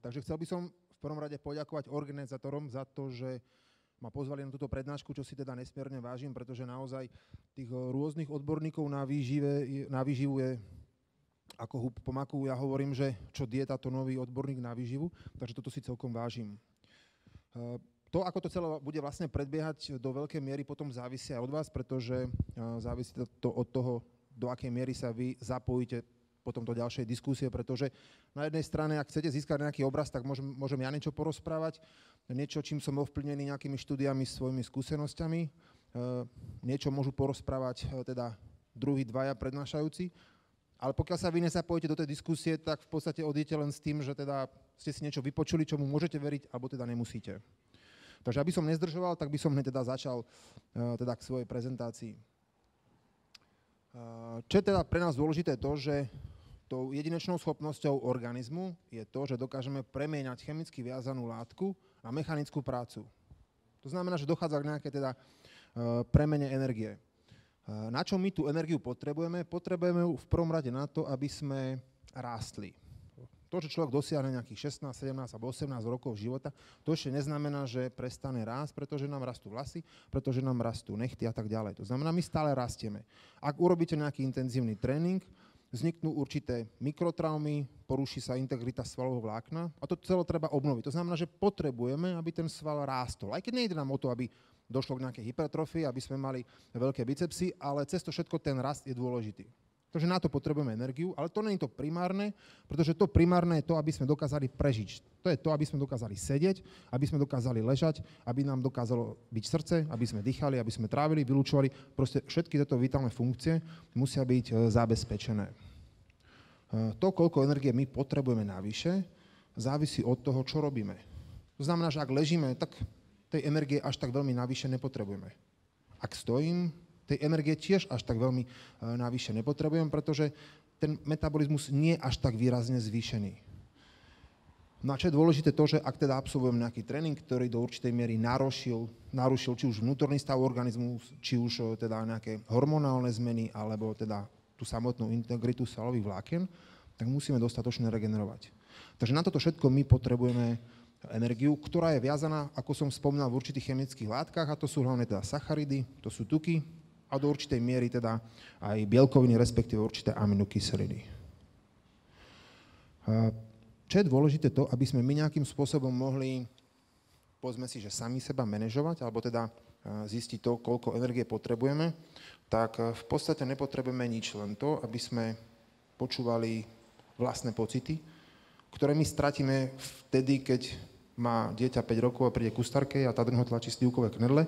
Takže chcel by som v prvom rade poďakovať organizátorom za to, že ma pozvali na túto prednášku, čo si teda nesmierne vážim, pretože naozaj tých rôznych odborníkov na, výžive, na výživu je ako hub pomaku. Ja hovorím, že čo dieta, to nový odborník na výživu, takže toto si celkom vážim. To, ako to celé bude vlastne predbiehať, do veľkej miery potom závisí aj od vás, pretože závisí to od toho, do akej miery sa vy zapojíte potom do ďalšej diskusie, pretože na jednej strane, ak chcete získať nejaký obraz, tak môžem, môžem ja niečo porozprávať, niečo, čím som ovplyvnený nejakými štúdiami, svojimi skúsenosťami, e, niečo môžu porozprávať e, teda druhí dvaja prednášajúci, ale pokiaľ sa vy nezapojíte do tej diskusie, tak v podstate odjete len s tým, že teda ste si niečo vypočuli, čomu môžete veriť, alebo teda nemusíte. Takže aby som nezdržoval, tak by som hneď teda začal uh, teda k svojej prezentácii. Čo je teda pre nás dôležité to, že tou jedinečnou schopnosťou organizmu je to, že dokážeme premieňať chemicky viazanú látku na mechanickú prácu. To znamená, že dochádza k nejakej teda uh, premene energie. Na čo my tú energiu potrebujeme? Potrebujeme ju v prvom rade na to, aby sme rástli. To, že človek dosiahne nejakých 16, 17 alebo 18 rokov života, to ešte neznamená, že prestane rásť, pretože nám rastú vlasy, pretože nám rastú nechty a tak ďalej. To znamená, my stále rastieme. Ak urobíte nejaký intenzívny tréning, vzniknú určité mikrotraumy, poruší sa integrita svalového vlákna a to celé treba obnoviť. To znamená, že potrebujeme, aby ten sval rástol. Aj keď nejde nám o to, aby došlo k nejakej hypertrofii, aby sme mali veľké bicepsy, ale cez to všetko ten rast je dôležitý. Takže na to potrebujeme energiu, ale to je to primárne, pretože to primárne je to, aby sme dokázali prežiť. To je to, aby sme dokázali sedieť, aby sme dokázali ležať, aby nám dokázalo byť srdce, aby sme dýchali, aby sme trávili, vylúčovali. Proste všetky tieto vitálne funkcie musia byť e, zabezpečené. E, to, koľko energie my potrebujeme navyše, závisí od toho, čo robíme. To znamená, že ak ležíme, tak tej energie až tak veľmi navyše nepotrebujeme. Ak stojím, tej energie tiež až tak veľmi e, navyše nepotrebujem, pretože ten metabolizmus nie je až tak výrazne zvýšený. No a čo je dôležité to, že ak teda absolvujem nejaký tréning, ktorý do určitej miery narušil, narušil či už vnútorný stav organizmu, či už e, teda nejaké hormonálne zmeny, alebo teda tú samotnú integritu svalových vlákien, tak musíme dostatočne regenerovať. Takže na toto všetko my potrebujeme energiu, ktorá je viazaná, ako som spomínal, v určitých chemických látkach, a to sú hlavne teda sacharidy, to sú tuky, a do určitej miery teda aj bielkoviny, respektíve určité aminokyseliny. Čo je dôležité to, aby sme my nejakým spôsobom mohli, povedzme si, že sami seba manažovať, alebo teda zistiť to, koľko energie potrebujeme, tak v podstate nepotrebujeme nič, len to, aby sme počúvali vlastné pocity, ktoré my stratíme vtedy, keď má dieťa 5 rokov a príde ku starkej a tá ho tlačí stývkové knedle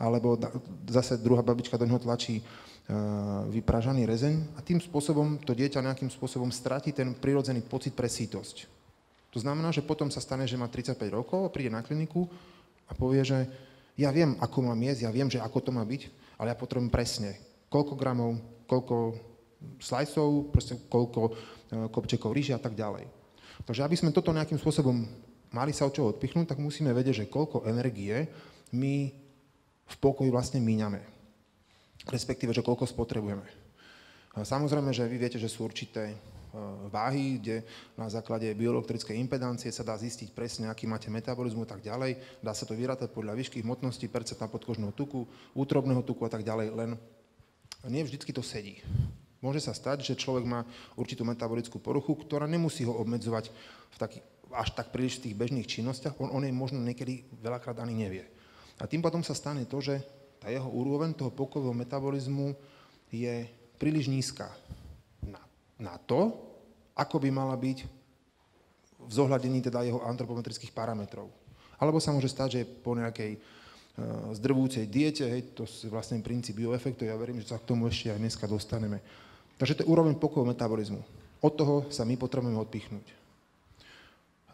alebo zase druhá babička do neho tlačí e, vypražaný rezeň a tým spôsobom to dieťa nejakým spôsobom stratí ten prirodzený pocit pre sítosť. To znamená, že potom sa stane, že má 35 rokov, príde na kliniku a povie, že ja viem, ako mám jesť, ja viem, že ako to má byť, ale ja potrebujem presne, koľko gramov, koľko slajcov, proste koľko e, kopčekov ríže a tak ďalej. Takže aby sme toto nejakým spôsobom mali sa od čoho odpichnúť, tak musíme vedieť, že koľko energie my v pokoji vlastne míňame. Respektíve, že koľko spotrebujeme. Samozrejme, že vy viete, že sú určité e, váhy, kde na základe bioelektrickej impedancie sa dá zistiť presne, aký máte metabolizmu a tak ďalej. Dá sa to vyrátať podľa výšky hmotnosti, percenta podkožného tuku, útrobného tuku a tak ďalej, len nie vždycky to sedí. Môže sa stať, že človek má určitú metabolickú poruchu, ktorá nemusí ho obmedzovať v taký, až tak príliš v tých bežných činnostiach, on, on jej možno niekedy veľakrát ani nevie. A tým potom sa stane to, že tá jeho úroveň toho pokojového metabolizmu je príliš nízka na, na to, ako by mala byť v zohľadení teda jeho antropometrických parametrov. Alebo sa môže stať, že po nejakej uh, zdrvujúcej diete, hej, to je vlastne princíp bioefektu, ja verím, že sa k tomu ešte aj dneska dostaneme. Takže to je úroveň pokojového metabolizmu. Od toho sa my potrebujeme odpichnúť.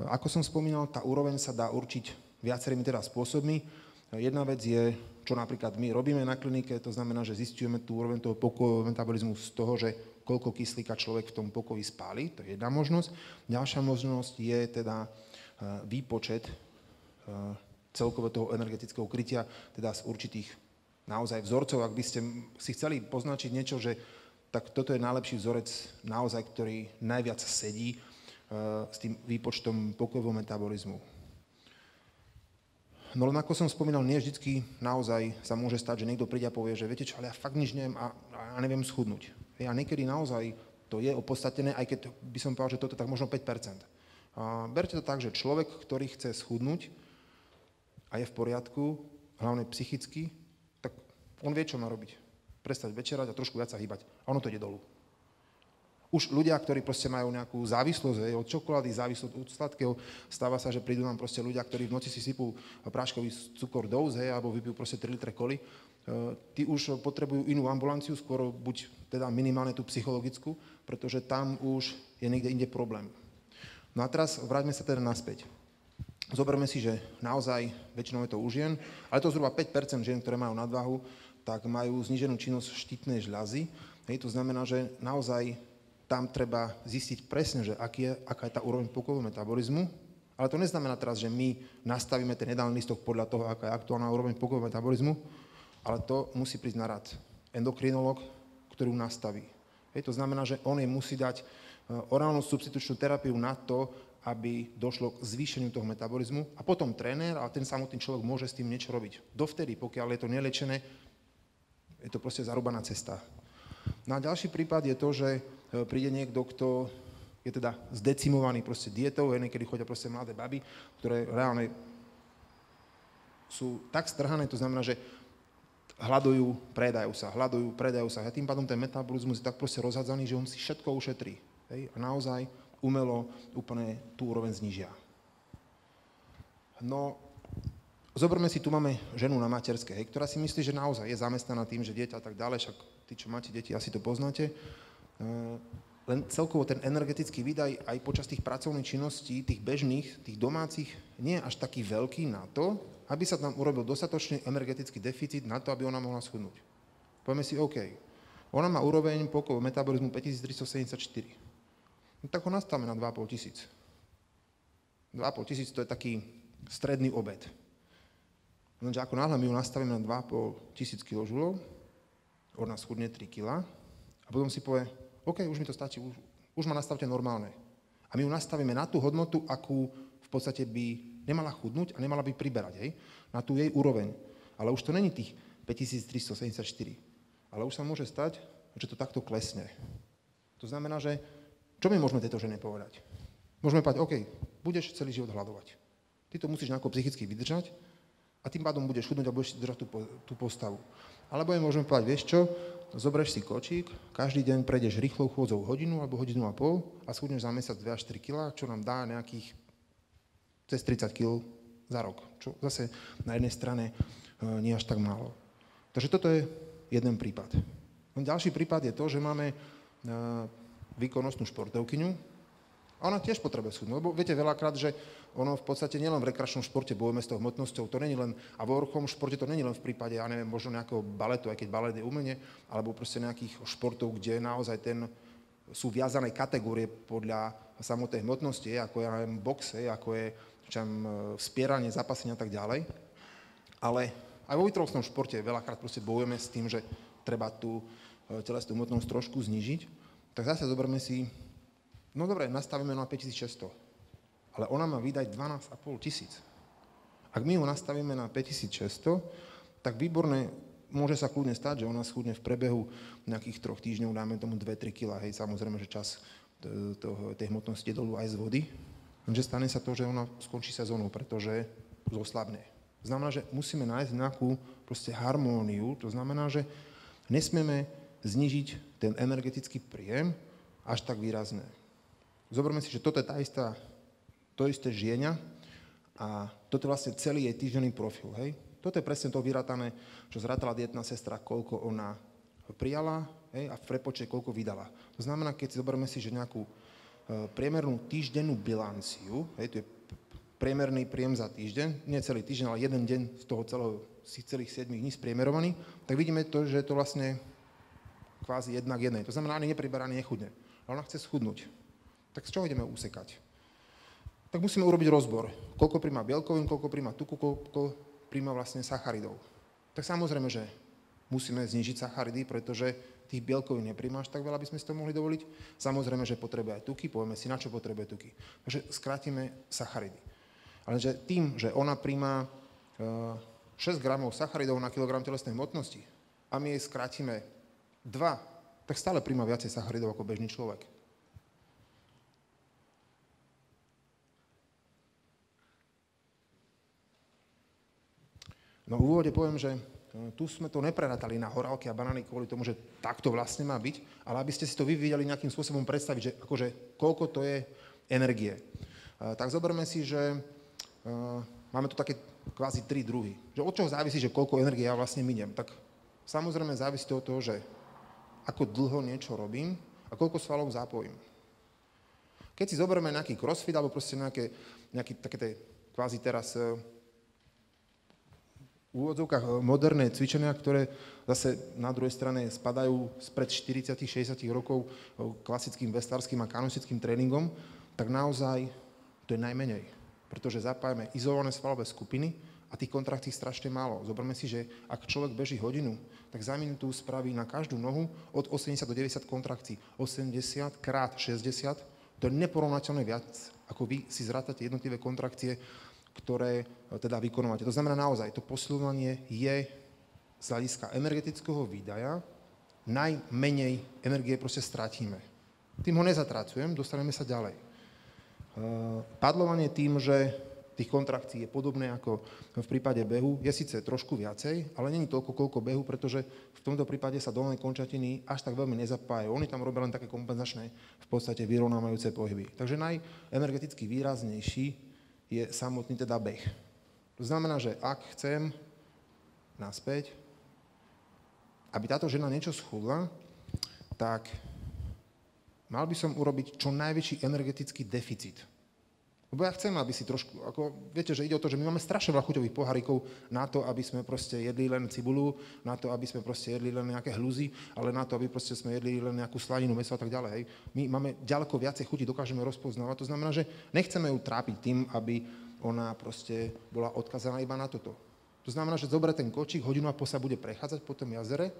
Ako som spomínal, tá úroveň sa dá určiť viacerými teda spôsobmi. Jedna vec je, čo napríklad my robíme na klinike, to znamená, že zistujeme tú úroveň toho pokojového metabolizmu z toho, že koľko kyslíka človek v tom pokoji spáli, to je jedna možnosť. Ďalšia možnosť je teda e, výpočet e, celkového toho energetického krytia, teda z určitých naozaj vzorcov. Ak by ste si chceli poznačiť niečo, že tak toto je najlepší vzorec naozaj, ktorý najviac sedí, s tým výpočtom pokojového metabolizmu. No len ako som spomínal, nie vždycky naozaj sa môže stať, že niekto príde a povie, že viete čo, ale ja fakt nič neviem a, a neviem schudnúť. A niekedy naozaj to je opodstatnené, aj keď by som povedal, že toto tak možno 5%. A berte to tak, že človek, ktorý chce schudnúť a je v poriadku, hlavne psychicky, tak on vie, čo má robiť. Prestať večerať a trošku viac sa hýbať. A ono to ide dolu. Už ľudia, ktorí proste majú nejakú závislosť hej, od čokolády, závislosť od sladkého, stáva sa, že prídu nám proste ľudia, ktorí v noci si sypú práškový cukor dous, hej, alebo vypijú proste 3 litre koli. E, tí už potrebujú inú ambulanciu, skôr buď teda minimálne tú psychologickú, pretože tam už je niekde inde problém. No a teraz vráťme sa teda naspäť. Zoberme si, že naozaj väčšinou je to u žien, ale to zhruba 5% žien, ktoré majú nadvahu, tak majú zniženú činnosť štítnej žľazy. Hej, to znamená, že naozaj tam treba zistiť presne, že aký je, aká je tá úroveň pukového metabolizmu, ale to neznamená teraz, že my nastavíme ten jedálny listok podľa toho, aká je aktuálna úroveň pukového metabolizmu, ale to musí prísť na rad endokrinolog, ktorý ju nastaví. Hej, to znamená, že on jej musí dať e, orálnu substitučnú terapiu na to, aby došlo k zvýšeniu toho metabolizmu a potom tréner a ten samotný človek môže s tým niečo robiť. Dovtedy, pokiaľ je to nelečené, je to proste zarúbaná cesta. No a ďalší prípad je to, že príde niekto, kto je teda zdecimovaný proste dietou, hej, niekedy chodia proste mladé baby, ktoré reálne sú tak strhané, to znamená, že hľadujú, predajú sa, hľadujú, predajú sa. A tým pádom ten metabolizmus je tak proste rozhadzaný, že on si všetko ušetrí. Hej, a naozaj umelo úplne tú úroveň znižia. No, zoberme si, tu máme ženu na materskej, ktorá si myslí, že naozaj je zamestnaná tým, že dieťa a tak ďalej, však tí, čo máte deti, asi to poznáte. Len celkovo ten energetický výdaj aj počas tých pracovných činností, tých bežných, tých domácich, nie je až taký veľký na to, aby sa tam urobil dostatočný energetický deficit na to, aby ona mohla schudnúť. Povieme si, OK, ona má úroveň pokojov metabolizmu 5374. No tak ho nastavíme na 2,5 tisíc. 2,5 tisíc to je taký stredný obed. Lenže ako náhle my ju nastavíme na 2,5 tisíc kJ, ona schudne 3 kg a potom si povie, OK, už mi to stačí, už, už ma nastavte normálne. A my ju nastavíme na tú hodnotu, akú v podstate by nemala chudnúť a nemala by priberať, hej? na tú jej úroveň. Ale už to není tých 5374. Ale už sa môže stať, že to takto klesne. To znamená, že čo my môžeme tejto žene povedať? Môžeme povedať, OK, budeš celý život hľadovať. Ty to musíš nejako psychicky vydržať a tým pádom budeš chudnúť a budeš držať tú, tú postavu. Alebo aj môžeme povedať, vieš čo, zoberieš si kočík, každý deň prejdeš rýchlou chôdzou hodinu alebo hodinu a pol a schudneš za mesiac 2 až 4 kg, čo nám dá nejakých cez 30 kg za rok. Čo zase na jednej strane e, nie až tak málo. Takže toto je jeden prípad. Ďalší prípad je to, že máme e, výkonnostnú športovkyňu, a ona tiež potrebuje schudnúť, lebo viete veľakrát, že ono v podstate nielen v rekreačnom športe bojujeme s tou hmotnosťou, to není len, a v orchom športe to není len v prípade, ja neviem, možno nejakého baletu, aj keď balet je umenie, alebo proste nejakých športov, kde naozaj ten, sú viazané kategórie podľa samotnej hmotnosti, ako ja neviem, boxe, ako je čam, spieranie, zapasenie a tak ďalej. Ale aj vo vytrvalostnom športe veľakrát proste bojujeme s tým, že treba tú e, telesnú hmotnosť trošku znižiť. Tak zase zoberme si No dobre, nastavíme na 5600, ale ona má vydať 12,5 tisíc. Ak my ho nastavíme na 5600, tak výborné, môže sa kľudne stať, že ona schudne v prebehu nejakých troch týždňov, dáme tomu 2-3 kg, hej, samozrejme, že čas toho, tej hmotnosti je dolu aj z vody, lenže stane sa to, že ona skončí sezónu, pretože zoslabne. Znamená, že musíme nájsť nejakú proste harmóniu, to znamená, že nesmieme znižiť ten energetický príjem až tak výrazné. Zoberme si, že toto je tá istá, to isté žienia a toto je vlastne celý jej týždenný profil, hej? Toto je presne to vyratané, čo zratala dietná sestra, koľko ona prijala hej, a v prepočte koľko vydala. To znamená, keď si zoberme si, že nejakú e, priemernú týždennú bilanciu, hej, to je priemerný príjem za týždeň, nie celý týždeň, ale jeden deň z toho celého, z celých 7 dní spriemerovaný, tak vidíme to, že je to vlastne kvázi jednak jednej. To znamená, ani nepriberá, ani nechudne. Ale ona chce schudnúť tak z čoho ideme úsekať? Tak musíme urobiť rozbor. Koľko príjma bielkovín, koľko príjma tuku, koľko príjma vlastne sacharidov. Tak samozrejme, že musíme znižiť sacharidy, pretože tých bielkovín nepríjmaš tak veľa, aby sme si to mohli dovoliť. Samozrejme, že potrebuje aj tuky, povieme si, na čo potrebuje tuky. Takže skrátime sacharidy. Ale že tým, že ona príjma 6 e, gramov sacharidov na kilogram telesnej hmotnosti a my jej skrátime 2, tak stále príjma viacej sacharidov ako bežný človek. No v úvode poviem, že e, tu sme to nepreratali na horálky a banány kvôli tomu, že takto vlastne má byť, ale aby ste si to vy vedeli nejakým spôsobom predstaviť, že akože koľko to je energie. E, tak zoberme si, že e, máme tu také kvázi tri druhy. Že od čoho závisí, že koľko energie ja vlastne miniem? Tak samozrejme závisí to od toho, že ako dlho niečo robím a koľko svalov zapojím. Keď si zoberieme nejaký crossfit alebo proste nejaké, nejaké také tie kvázi teraz úvodzovkách eh, moderné cvičenia, ktoré zase na druhej strane spadajú spred 40-60 rokov eh, klasickým vestárským a kanonistickým tréningom, tak naozaj to je najmenej. Pretože zapájame izolované svalové skupiny a tých kontrakcií strašne málo. Zoberme si, že ak človek beží hodinu, tak za minútu spraví na každú nohu od 80 do 90 kontrakcií. 80 krát 60, to je neporovnateľne viac, ako vy si zrátate jednotlivé kontrakcie ktoré e, teda vykonávate. To znamená naozaj, to posilovanie je z hľadiska energetického výdaja najmenej energie proste stratíme. Tým ho nezatracujem, dostaneme sa ďalej. E, padlovanie tým, že tých kontrakcií je podobné ako v prípade behu, je síce trošku viacej, ale není toľko, koľko behu, pretože v tomto prípade sa dolné končatiny až tak veľmi nezapájajú. Oni tam robia len také kompenzačné, v podstate vyrovnávajúce pohyby. Takže najenergeticky výraznejší je samotný teda beh. To znamená, že ak chcem naspäť, aby táto žena niečo schudla, tak mal by som urobiť čo najväčší energetický deficit. Lebo ja chcem, aby si trošku, ako viete, že ide o to, že my máme strašne veľa chuťových pohárikov na to, aby sme proste jedli len cibulu, na to, aby sme proste jedli len nejaké hluzy, ale na to, aby proste sme jedli len nejakú slaninu, meso a tak ďalej. Hej. My máme ďaleko viacej chuti, dokážeme rozpoznávať. To znamená, že nechceme ju trápiť tým, aby ona proste bola odkazaná iba na toto. To znamená, že zoberie ten kočík, hodinu a po sa bude prechádzať po tom jazere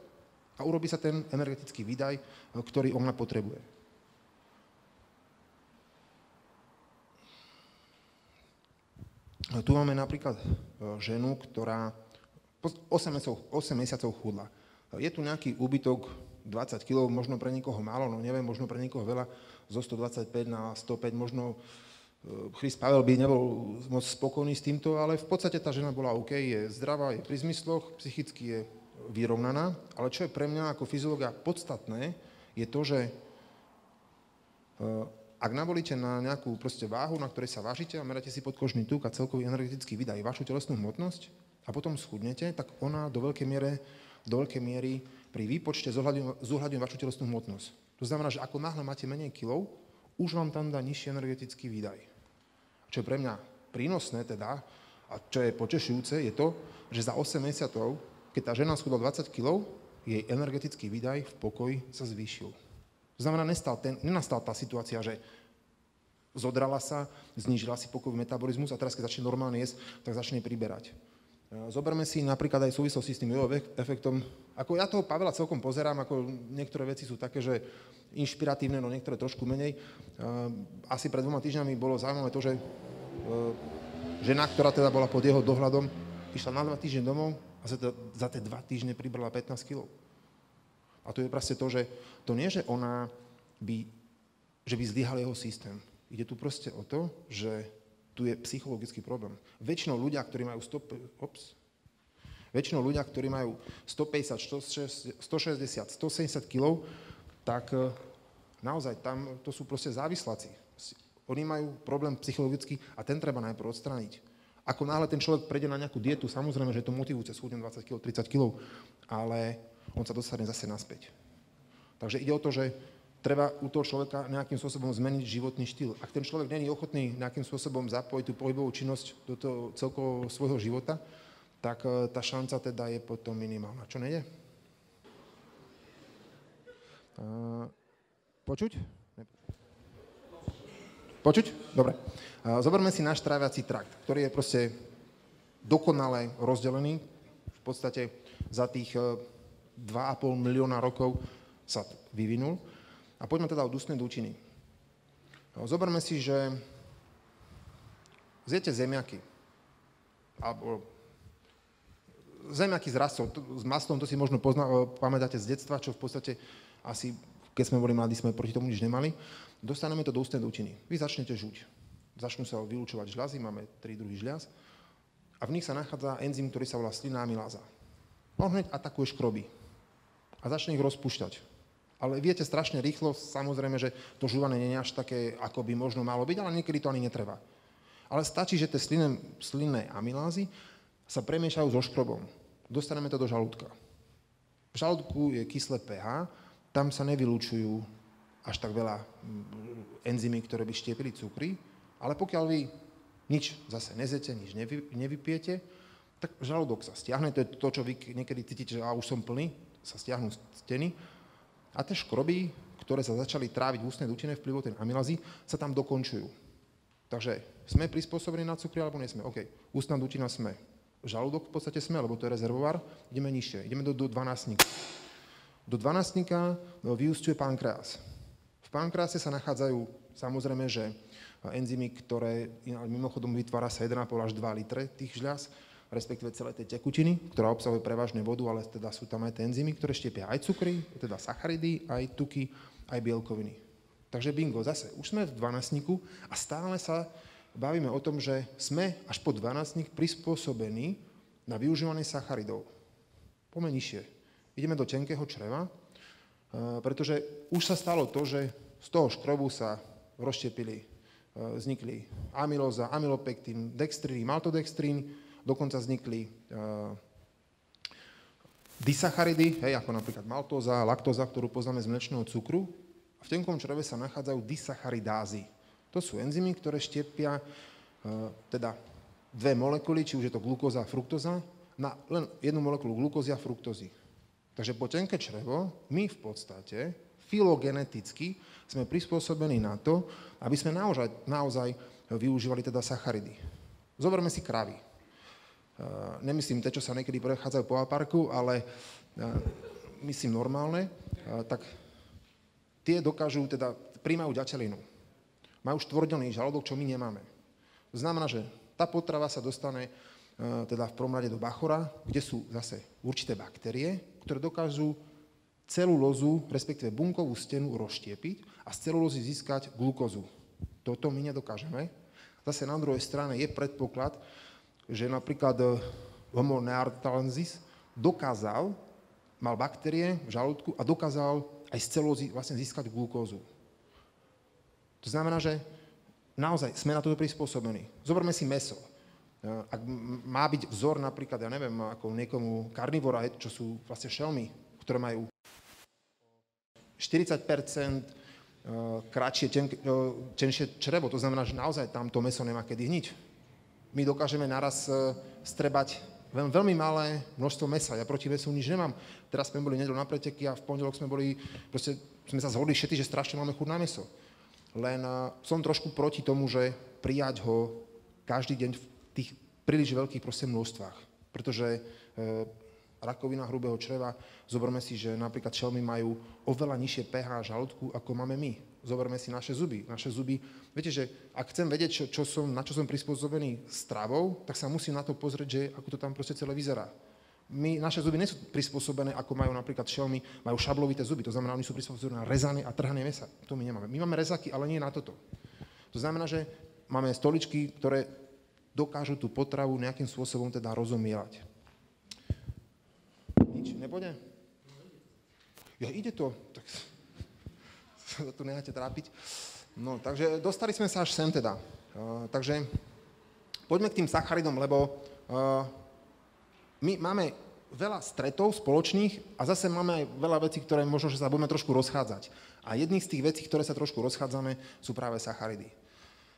a urobí sa ten energetický výdaj, ktorý ona potrebuje. Tu máme napríklad e, ženu, ktorá 8 mesiacov, 8 mesiacov chudla. Je tu nejaký úbytok 20 kg, možno pre niekoho málo, no neviem, možno pre niekoho veľa, zo 125 na 105, možno e, Chris Pavel by nebol moc spokojný s týmto, ale v podstate tá žena bola OK, je zdravá, je pri zmysloch, psychicky je vyrovnaná, ale čo je pre mňa ako fyziologa podstatné, je to, že e, ak navolíte na nejakú proste váhu, na ktorej sa vážite a meráte si podkožný tuk a celkový energetický výdaj, vašu telesnú hmotnosť a potom schudnete, tak ona do veľkej, miere, do veľkej miery pri výpočte zohľadňuje vašu telesnú hmotnosť. To znamená, že ako náhle máte menej kilov, už vám tam dá nižší energetický výdaj. Čo je pre mňa prínosné teda, a čo je potešujúce, je to, že za 8 mesiacov, keď tá žena schudla 20 kg, jej energetický výdaj v pokoji sa zvýšil. To znamená, nestal ten, nenastal tá situácia, že zodrala sa, znížila si pokojový metabolizmus a teraz, keď začne normálne jesť, tak začne priberať. E, zoberme si napríklad aj súvislosti s tým jojo efektom. Ako ja toho Pavela celkom pozerám, ako niektoré veci sú také, že inšpiratívne, no niektoré trošku menej. E, asi pred dvoma týždňami bolo zaujímavé to, že e, žena, ktorá teda bola pod jeho dohľadom, išla na dva týždne domov a za tie dva týždne pribrala 15 kg. A to je proste to, že to nie, že ona by, že by zlyhal jeho systém. Ide tu proste o to, že tu je psychologický problém. Väčšinou ľudia, ktorí majú 100, ops, väčšinou ľudia, ktorí majú 150, 160, 170 kg, tak e, naozaj tam to sú proste závisláci. Oni majú problém psychologický a ten treba najprv odstrániť. Ako náhle ten človek prejde na nejakú dietu, samozrejme, že to motivujúce, schudnem 20 kg, 30 kg, ale on sa dostane zase naspäť. Takže ide o to, že treba u toho človeka nejakým spôsobom zmeniť životný štýl. Ak ten človek není ochotný nejakým spôsobom zapojiť tú pohybovú činnosť do toho celkového svojho života, tak e, tá šanca teda je potom minimálna. Čo nejde? Počuť? Počuť? Dobre. Zoberme si náš tráviací trakt, ktorý je proste dokonale rozdelený. V podstate za tých e, 2,5 milióna rokov sa vyvinul. A poďme teda od ústnej dúčiny. Zoberme si, že zjete zemiaky, alebo zemiaky s rastom, s maslom, to si možno pozna, pamätáte z detstva, čo v podstate asi, keď sme boli mladí, sme proti tomu nič nemali. Dostaneme to do ústnej dúčiny. Vy začnete žuť. Začnú sa vylúčovať žľazy, máme tri druhy žľaz a v nich sa nachádza enzym, ktorý sa volá slinná amyláza. On hneď atakuje škroby a začne ich rozpúšťať. Ale viete strašne rýchlo, samozrejme, že to žúvanie nie je až také, ako by možno malo byť, ale niekedy to ani netreba. Ale stačí, že tie slinné, slinné amylázy sa premiešajú so škrobom. Dostaneme to do žalúdka. V žalúdku je kyslé pH, tam sa nevylúčujú až tak veľa mm, enzymy, ktoré by štiepili cukry, ale pokiaľ vy nič zase nezete, nič nevy, nevypijete, tak žalúdok sa stiahne, to je to, čo vy niekedy cítite, že už som plný, sa stiahnu steny a tie škroby, ktoré sa začali tráviť v ústnej dutine vplyvom tej amylazy, sa tam dokončujú. Takže sme prispôsobení na cukry, alebo nie sme? OK, ústna dutina sme. Žalúdok v podstate sme, lebo to je rezervoár. Ideme nižšie, ideme do, do 12 Do 12 no, vyústiuje pankreas. V pankrease sa nachádzajú samozrejme, že enzymy, ktoré mimochodom vytvára sa 1,5 až 2 litre tých žľaz, respektíve celé tej tekutiny, ktorá obsahuje prevažne vodu, ale teda sú tam aj tie enzymy, ktoré štiepia aj cukry, teda sacharidy, aj tuky, aj bielkoviny. Takže bingo, zase, už sme v 12 a stále sa bavíme o tom, že sme až po 12 prispôsobení na využívanie sacharidov. Poďme nižšie. Ideme do tenkého čreva, pretože už sa stalo to, že z toho škrobu sa rozštiepili E, vznikli amylóza, amylopektín, dextrín, maltodextrín, dokonca vznikli e, disacharidy, hej, ako napríklad maltóza, laktóza, ktorú poznáme z mlečného cukru. A v tenkom čreve sa nachádzajú disacharidázy. To sú enzymy, ktoré štiepia e, teda dve molekuly, či už je to glukóza a fruktóza, na len jednu molekulu glukózy a fruktózy. Takže po tenké črevo my v podstate filogeneticky sme prispôsobení na to, aby sme naozaj, naozaj využívali teda sacharidy. Zoberme si kravy. Uh, nemyslím tie, čo sa niekedy prechádzajú po aparku, ale uh, myslím normálne, uh, tak tie dokážu, teda príjmajú ďatelinu. Majú štvordelný žalúdok, čo my nemáme. Znamená, že tá potrava sa dostane teda v prvom do bachora, kde sú zase určité baktérie, ktoré dokážu celulózu, respektíve bunkovú stenu rozštiepiť a z celulózy získať glukózu. Toto my nedokážeme. Zase na druhej strane je predpoklad, že napríklad eh, Homo neanderthalensis dokázal, mal baktérie v žalúdku a dokázal aj z celulózy vlastne získať glukózu. To znamená, že naozaj sme na toto prispôsobení. Zoberme si meso. Eh, ak má byť vzor napríklad, ja neviem, ako niekomu karnivora, čo sú vlastne šelmy, ktoré majú 40 eh, kratšie, ten, eh, tenšie črevo. To znamená, že naozaj tam to meso nemá kedy hniť. My dokážeme naraz strebať veľmi malé množstvo mesa. Ja proti mesu nič nemám. Teraz sme boli nedelo na preteky a v pondelok sme boli, proste sme sa zhodli všetci, že strašne máme chuť na meso. Len som trošku proti tomu, že prijať ho každý deň tých príliš veľkých proste množstvách. Pretože rakovina hrubého čreva, zoberme si, že napríklad šelmy majú oveľa nižšie pH žalúdku, ako máme my. Zoberme si naše zuby. Naše zuby, viete, že ak chcem vedieť, čo, čo som, na čo som prispôsobený stravou, tak sa musím na to pozrieť, že ako to tam proste celé vyzerá. My, naše zuby nie sú prispôsobené, ako majú napríklad šelmy, majú šablovité zuby, to znamená, oni sú prispôsobené na rezanie a trhanie mesa. To my nemáme. My máme rezaky, ale nie na toto. To znamená, že máme stoličky, ktoré dokážu tú potravu nejakým spôsobom teda rozomielať. Nič, nepôjde? Ja, ide to. Tak sa tu necháte trápiť. No, takže dostali sme sa až sem teda. Uh, takže poďme k tým sacharidom, lebo uh, my máme veľa stretov spoločných a zase máme aj veľa vecí, ktoré možno, že sa budeme trošku rozchádzať. A jedných z tých vecí, ktoré sa trošku rozchádzame, sú práve sacharidy.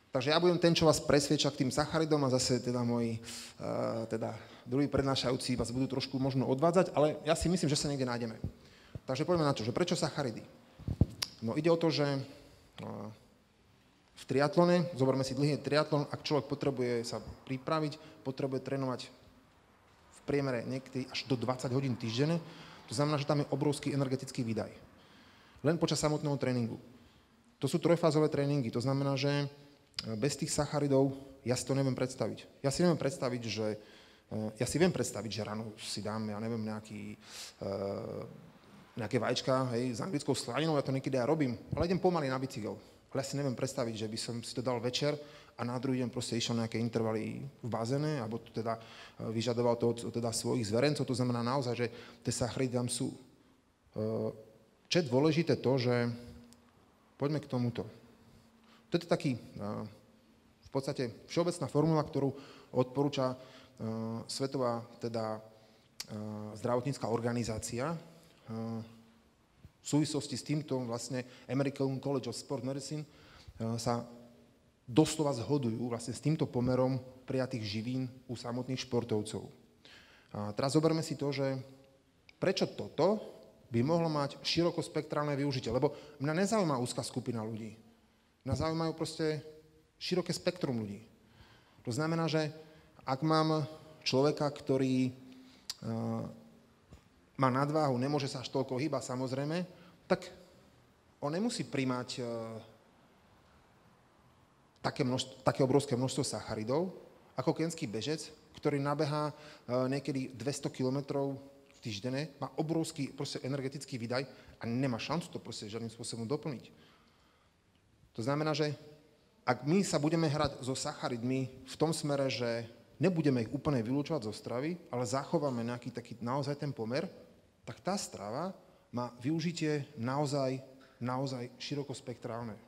Takže ja budem ten, čo vás presvieča k tým sacharidom a zase teda moji uh, teda druhí prednášajúci vás budú trošku možno odvádzať, ale ja si myslím, že sa niekde nájdeme. Takže poďme na to, že prečo sacharidy? No ide o to, že uh, v triatlone, zoberme si dlhý triatlon, ak človek potrebuje sa pripraviť, potrebuje trénovať v priemere niekedy až do 20 hodín týždenne, to znamená, že tam je obrovský energetický výdaj. Len počas samotného tréningu. To sú trojfázové tréningy, to znamená, že e, bez tých sacharidov ja si to neviem predstaviť. Ja si neviem predstaviť, že e, ja si viem predstaviť, že ráno si dám, ja neviem, nejaký, nejaké vajíčka hej, s anglickou slaninou, ja to niekedy aj robím, ale idem pomaly na bicykel. Ale ja si neviem predstaviť, že by som si to dal večer a na druhý deň proste išiel nejaké intervaly v bazéne, alebo to teda vyžadoval to teda svojich zverencov, to znamená naozaj, že tie sacharidy tam sú. Čo je dôležité to, že poďme k tomuto. To je taký v podstate všeobecná formula, ktorú odporúča Svetová teda zdravotnícká organizácia v súvislosti s týmto vlastne American College of Sport Medicine sa doslova zhodujú vlastne s týmto pomerom prijatých živín u samotných športovcov. A teraz zoberme si to, že prečo toto by mohlo mať širokospektrálne využitie. Lebo mňa nezaujíma úzka skupina ľudí. Mňa zaujímajú proste široké spektrum ľudí. To znamená, že ak mám človeka, ktorý uh, má nadváhu, nemôže sa až toľko hýbať samozrejme, tak on nemusí primať uh, také, množstvo, také obrovské množstvo sacharidov, ako kenský bežec, ktorý nabehá uh, niekedy 200 kilometrov týždene, má obrovský energetický výdaj a nemá šancu to proste žiadnym spôsobom doplniť. To znamená, že ak my sa budeme hrať so sacharidmi v tom smere, že nebudeme ich úplne vylúčovať zo stravy, ale zachováme nejaký taký naozaj ten pomer, tak tá strava má využitie naozaj, naozaj širokospektrálne.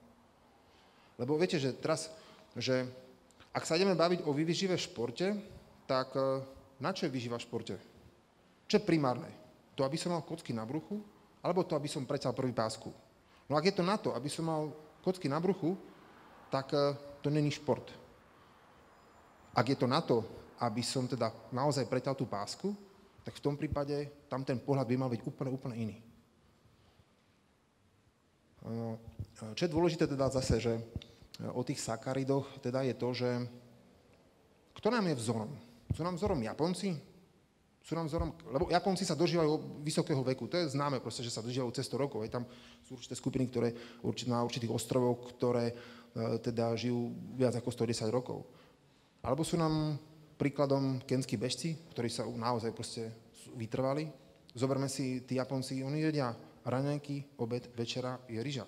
Lebo viete, že teraz, že ak sa ideme baviť o vyvyžive v športe, tak eh, na čo je vyživa v športe? Čo je primárne? To, aby som mal kocky na bruchu, alebo to, aby som preťal prvý pásku? No ak je to na to, aby som mal kocky na bruchu, tak e, to není šport. Ak je to na to, aby som teda naozaj preťal tú pásku, tak v tom prípade tam ten pohľad by mal byť úplne, úplne iný. E, čo je dôležité teda zase, že e, o tých sakaridoch teda je to, že kto nám je vzorom? Sú nám vzorom Japonci? Sú nám vzorom, lebo Japonci sa dožívajú vysokého veku, to je známe proste, že sa dožívajú cez 100 rokov, aj tam sú určité skupiny, ktoré na určitých ostrovoch, ktoré e, teda žijú viac ako 110 rokov. Alebo sú nám príkladom kenskí bežci, ktorí sa naozaj proste vytrvali. Zoberme si, tí Japonci, oni jedia raňajky, obed, večera je ryža.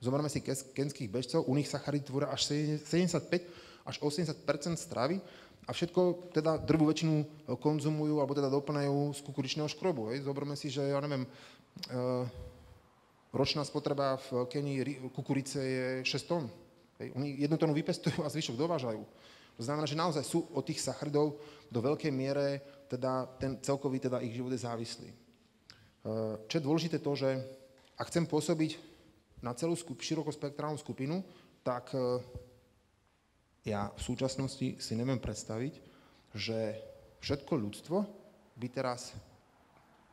Zoberme si kenských bežcov, u nich sacharid tvoria až 75 až 80% stravy a všetko, teda drvú väčšinu e, konzumujú, alebo teda doplňajú z kukuričného škrobu. Hej. Zoberme si, že ja neviem, e, ročná spotreba v Kenii kukurice je 6 tón. Hej. Oni jednu tónu vypestujú a zvyšok dovážajú. To znamená, že naozaj sú od tých sacharidov do veľkej miere teda ten celkový teda ich život je závislý. E, čo je dôležité to, že ak chcem pôsobiť na celú skup, širokospektrálnu skupinu, tak ja v súčasnosti si neviem predstaviť, že všetko ľudstvo by teraz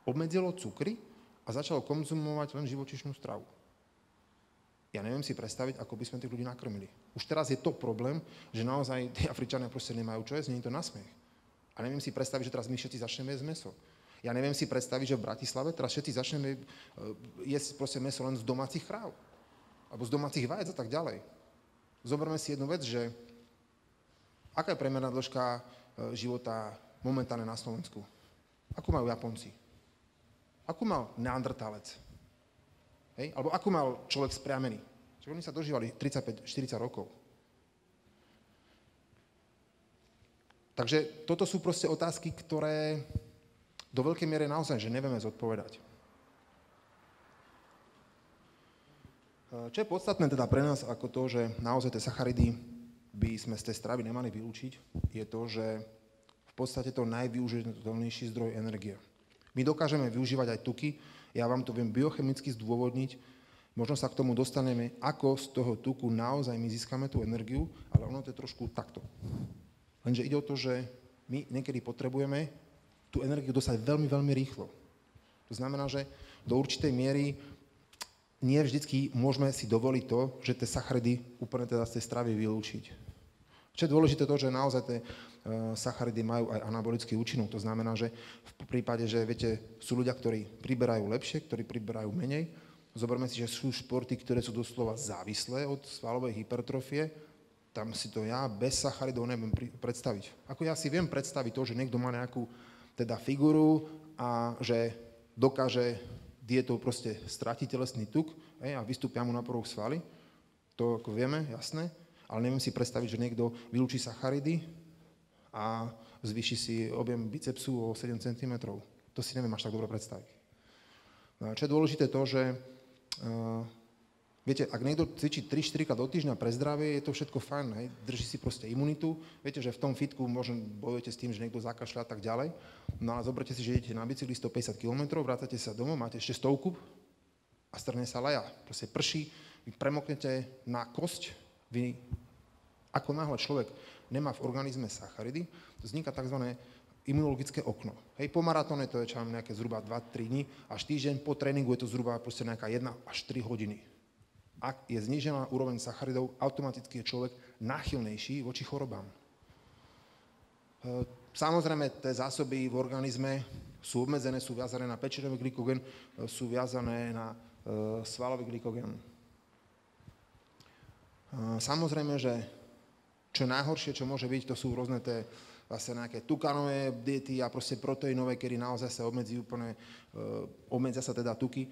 obmedzilo cukry a začalo konzumovať len živočišnú stravu. Ja neviem si predstaviť, ako by sme tých ľudí nakrmili. Už teraz je to problém, že naozaj tí Afričania proste nemajú čo jesť, nie je to nasmiech. A neviem si predstaviť, že teraz my všetci začneme jesť meso. Ja neviem si predstaviť, že v Bratislave teraz všetci začneme e, jesť proste meso len z domácich kráv. Alebo z domácich vajec a tak ďalej. Zoberme si jednu vec, že Aká je priemerná dĺžka e, života momentálne na Slovensku? Akú majú Japonci? Akú mal neandertálec? Hej? Alebo akú mal človek spriamený? Čiže oni sa dožívali 35-40 rokov. Takže toto sú proste otázky, ktoré do veľkej miery naozaj, že nevieme zodpovedať. E, čo je podstatné teda pre nás ako to, že naozaj tie sacharidy by sme z tej stravy nemali vylúčiť, je to, že v podstate to najvyužiteľnejší zdroj energie. My dokážeme využívať aj tuky, ja vám to viem biochemicky zdôvodniť, možno sa k tomu dostaneme, ako z toho tuku naozaj my získame tú energiu, ale ono to je trošku takto. Lenže ide o to, že my niekedy potrebujeme tú energiu dostať veľmi, veľmi rýchlo. To znamená, že do určitej miery nie vždycky môžeme si dovoliť to, že tie sacharidy úplne teda z tej stravy vylúčiť. Čo je dôležité to, že naozaj tie e, sacharidy majú aj anabolický účinok. To znamená, že v prípade, že viete, sú ľudia, ktorí priberajú lepšie, ktorí priberajú menej, Zoberme si, že sú športy, ktoré sú doslova závislé od svalovej hypertrofie, tam si to ja bez sacharidov neviem predstaviť. Ako ja si viem predstaviť to, že niekto má nejakú teda figuru a že dokáže dietou proste stratiť telesný tuk hej, a vystúpia mu na prvok svaly, to ako vieme, jasné, ale neviem si predstaviť, že niekto vylúči sacharidy a zvýši si objem bicepsu o 7 cm. To si neviem až tak dobre predstaviť. No čo je dôležité to, že uh, viete, ak niekto cvičí 3-4 krát do týždňa pre zdravie, je to všetko fajn, hej? drží si proste imunitu. Viete, že v tom fitku možno bojujete s tým, že niekto zakašľa a tak ďalej. No ale zoberte si, že idete na bicykli 150 km, vrátate sa domov, máte ešte stovku a strne sa laja. Proste prší, vy premoknete na kosť, vy ako náhle človek nemá v organizme sacharidy, vzniká tzv imunologické okno. Hej, po maratóne to je čo nejaké zhruba 2-3 dní, až týždeň, po tréningu je to zhruba proste nejaká 1 až 3 hodiny. Ak je znížená úroveň sacharidov, automaticky je človek náchylnejší voči chorobám. E, samozrejme, tie zásoby v organizme sú obmedzené, sú viazané na pečerový glykogen, e, sú viazané na e, svalový glykogen. Samozrejme, že čo najhoršie, čo môže byť, to sú rôzne tie zase nejaké tukanové diety a proste proteínové, kedy naozaj sa obmedzí úplne, uh, obmedzia sa teda tuky,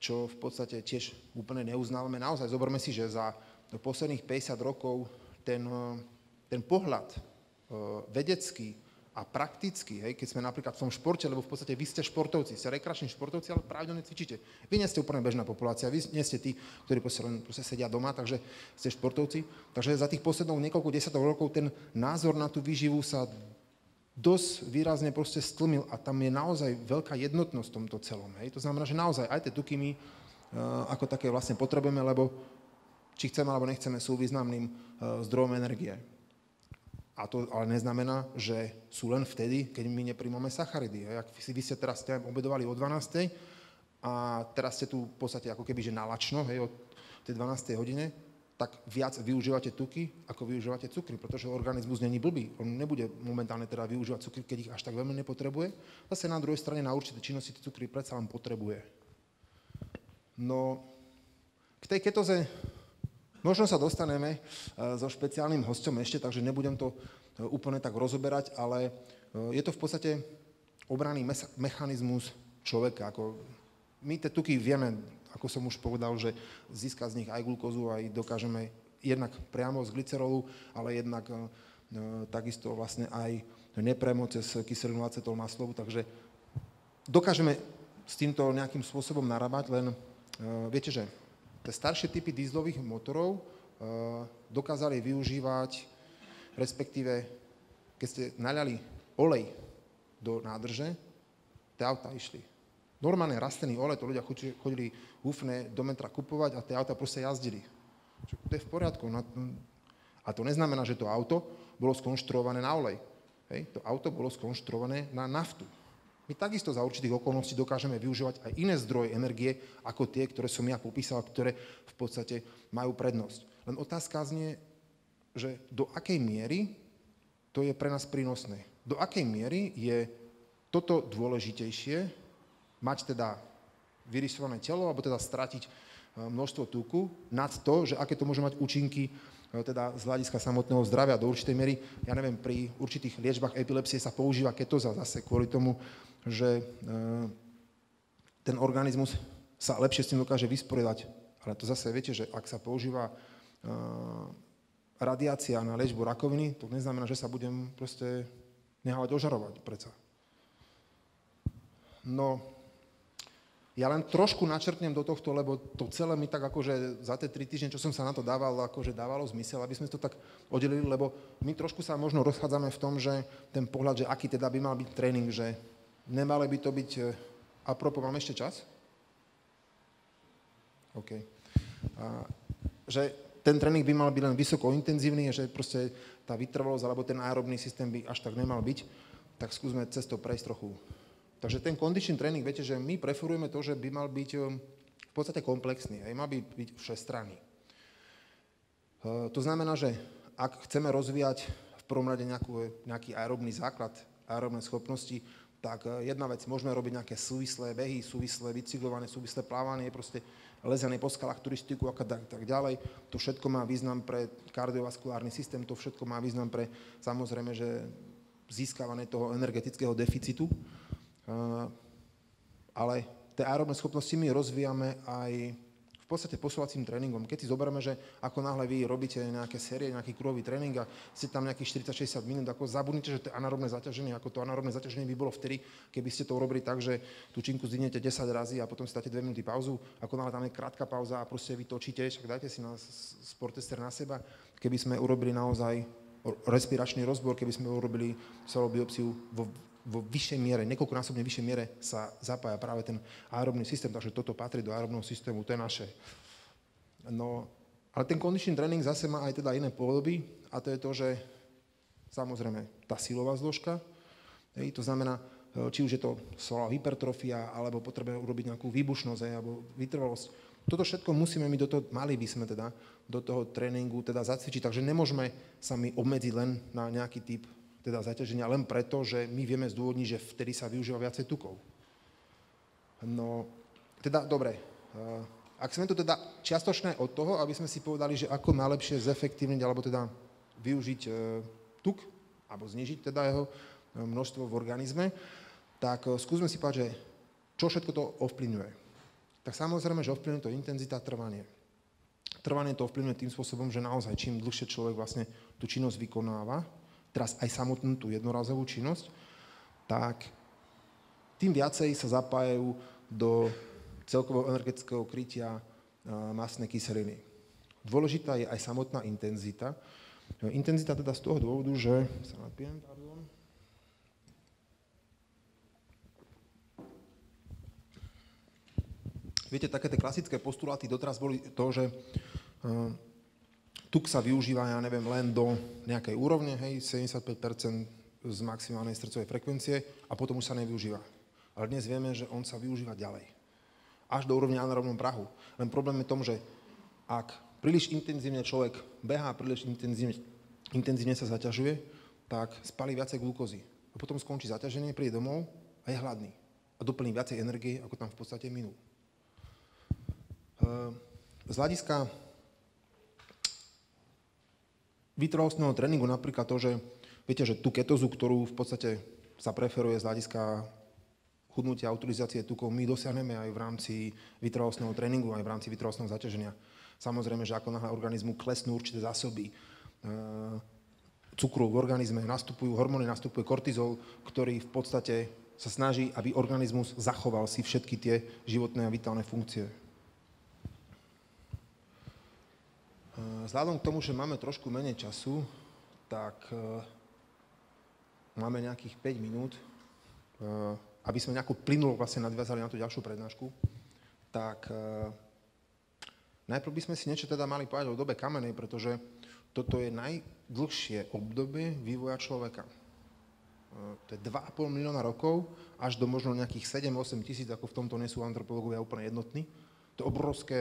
čo v podstate tiež úplne neuznávame. Naozaj zoberme si, že za posledných 50 rokov ten, uh, ten pohľad uh, vedecký a prakticky, hej, keď sme napríklad v tom športe, lebo v podstate vy ste športovci, ste rekreační športovci, ale pravidelne cvičíte. Vy nie ste úplne bežná populácia, vy nie ste tí, ktorí proste sedia doma, takže ste športovci. Takže za tých posledných niekoľko desiatok rokov ten názor na tú výživu sa dosť výrazne proste stlmil a tam je naozaj veľká jednotnosť v tomto celom. Hej. To znamená, že naozaj aj tie tuky my uh, ako také vlastne potrebujeme, lebo či chceme alebo nechceme, sú významným uh, zdrojom energie. A to ale neznamená, že sú len vtedy, keď my nepríjmame sacharidy. Ak si vy ste teraz ste obedovali o 12. a teraz ste tu v podstate ako keby že nalačno, hej, od tej 12. hodine, tak viac využívate tuky, ako využívate cukry, pretože organizmus není blbý. On nebude momentálne teda využívať cukry, keď ich až tak veľmi nepotrebuje. Zase na druhej strane na určité činnosti cukry predsa len potrebuje. No, k tej ketoze Možno sa dostaneme e, so špeciálnym hostom ešte, takže nebudem to e, úplne tak rozoberať, ale e, je to v podstate obranný mechanizmus človeka. Ako my tie tuky vieme, ako som už povedal, že získa z nich aj glukózu, aj dokážeme jednak priamo z glycerolu, ale jednak takisto vlastne aj nepriamo cez kyselinu acetol maslovu, takže dokážeme s týmto nejakým spôsobom narábať, len viete, že Tie staršie typy dízlových motorov uh, dokázali využívať, respektíve keď ste naľali olej do nádrže, tie auta išli. Normálne rastený olej, to ľudia chodili húfne do metra kupovať a tie auta proste jazdili. To je v poriadku. A to neznamená, že to auto bolo skonštruované na olej. Hej? To auto bolo skonštruované na naftu. My takisto za určitých okolností dokážeme využívať aj iné zdroje energie, ako tie, ktoré som ja popísal, ktoré v podstate majú prednosť. Len otázka znie, že do akej miery to je pre nás prínosné. Do akej miery je toto dôležitejšie, mať teda vyrysované telo, alebo teda stratiť e, množstvo tuku nad to, že aké to môže mať účinky e, teda z hľadiska samotného zdravia do určitej miery. Ja neviem, pri určitých liečbách epilepsie sa používa ketoza zase kvôli tomu, že e, ten organizmus sa lepšie s tým dokáže vysporiadať. Ale to zase viete, že ak sa používa radiácia na liečbu rakoviny, to neznamená, že sa budem proste nehávať ožarovať predsa. No, ja len trošku načrtnem do tohto, lebo to celé mi tak akože za tie tri týždne, čo som sa na to dával, akože dávalo zmysel, aby sme to tak oddelili, lebo my trošku sa možno rozchádzame v tom, že ten pohľad, že aký teda by mal byť tréning, že Nemali by to byť... E, a propos, máme ešte čas? OK. A, že ten tréning by mal byť len vysoko intenzívny, že proste tá vytrvalosť alebo ten aerobný systém by až tak nemal byť, tak skúsme cez to prejsť trochu. Takže ten condition tréning, viete, že my preferujeme to, že by mal byť e, v podstate komplexný, aj mal by byť všestranný. E, to znamená, že ak chceme rozvíjať v prvom rade nejakú, nejaký aerobný základ, aerobné schopnosti, tak e, jedna vec, môžeme robiť nejaké súvislé behy, súvislé bicyklované, súvislé plávanie, proste lezené po skalách, turistiku a tak ďalej. To všetko má význam pre kardiovaskulárny systém, to všetko má význam pre samozrejme, že získavanie toho energetického deficitu. E, ale tie aerobné schopnosti my rozvíjame aj v podstate posúvacím tréningom. Keď si zoberieme, že ako náhle vy robíte nejaké série, nejaký kruhový tréning a ste tam nejakých 40-60 minút, ako zabudnite, že to je anaerobné zaťaženie, ako to anaerobné zaťaženie by bolo vtedy, keby ste to urobili tak, že tú činku zdvihnete 10 razy a potom si dáte 2 minúty pauzu, ako náhle tam je krátka pauza a proste vy točíte, však dajte si na sportester na seba, keby sme urobili naozaj respiračný rozbor, keby sme urobili celú biopsiu vo vo vyššej miere, niekoľkonásobne vyššej miere sa zapája práve ten aerobný systém, takže toto patrí do aerobného systému, to je naše. No, ale ten condition tréning zase má aj teda iné podoby a to je to, že samozrejme tá silová zložka, hej, to znamená, e, či už je to svalová hypertrofia, alebo potrebujeme urobiť nejakú výbušnosť, hej, alebo vytrvalosť. Toto všetko musíme my do toho, mali by sme teda do toho tréningu teda zacvičiť, takže nemôžeme sa my obmedziť len na nejaký typ teda zaťaženia len preto, že my vieme zdôvodniť, že vtedy sa využíva viacej tukov. No, teda, dobre, eh, ak sme to teda čiastočné od toho, aby sme si povedali, že ako najlepšie zefektívniť, alebo teda využiť eh, tuk, alebo znižiť teda jeho eh, množstvo v organizme, tak skúsme si povedať, že čo všetko to ovplyvňuje. Tak samozrejme, že ovplyvňuje to intenzita trvanie. Trvanie to ovplyvňuje tým spôsobom, že naozaj čím dlhšie človek vlastne tú činnosť vykonáva, teraz aj samotnú tú jednorazovú činnosť, tak tým viacej sa zapájajú do celkového energetického krytia masnej kyseliny. Dôležitá je aj samotná intenzita. Intenzita teda z toho dôvodu, že... Sa napijem, pardon. Viete, také tie klasické postuláty doteraz boli to, že tuk sa využíva, ja neviem, len do nejakej úrovne, hej, 75% z maximálnej srdcovej frekvencie a potom už sa nevyužíva. Ale dnes vieme, že on sa využíva ďalej. Až do úrovne anaerobnom prahu. Len problém je tom, že ak príliš intenzívne človek behá, príliš intenzívne, intenzívne sa zaťažuje, tak spalí viacej glukózy. A potom skončí zaťaženie, príde domov a je hladný. A doplní viacej energie, ako tam v podstate minul. Ehm, z hľadiska vytrvalostného tréningu napríklad to, že viete, že tú ketozu, ktorú v podstate sa preferuje z hľadiska chudnutia a utilizácie tukov, my dosiahneme aj v rámci vytrvalostného tréningu, aj v rámci vytrvalostného zaťaženia. Samozrejme, že ako náhle organizmu klesnú určité zásoby e, cukru v organizme, nastupujú hormóny, nastupuje kortizol, ktorý v podstate sa snaží, aby organizmus zachoval si všetky tie životné a vitálne funkcie. Vzhľadom k tomu, že máme trošku menej času, tak eh, máme nejakých 5 minút, eh, aby sme nejako plynulo vlastne nadviazali na tú ďalšiu prednášku, tak najprv by sme si niečo teda mali povedať o dobe kamenej, pretože toto je najdlhšie obdobie vývoja človeka. To je 2,5 milióna rokov, až do možno nejakých 7-8 tisíc, ako v tomto nie sú antropológovia úplne jednotní. To je obrovské,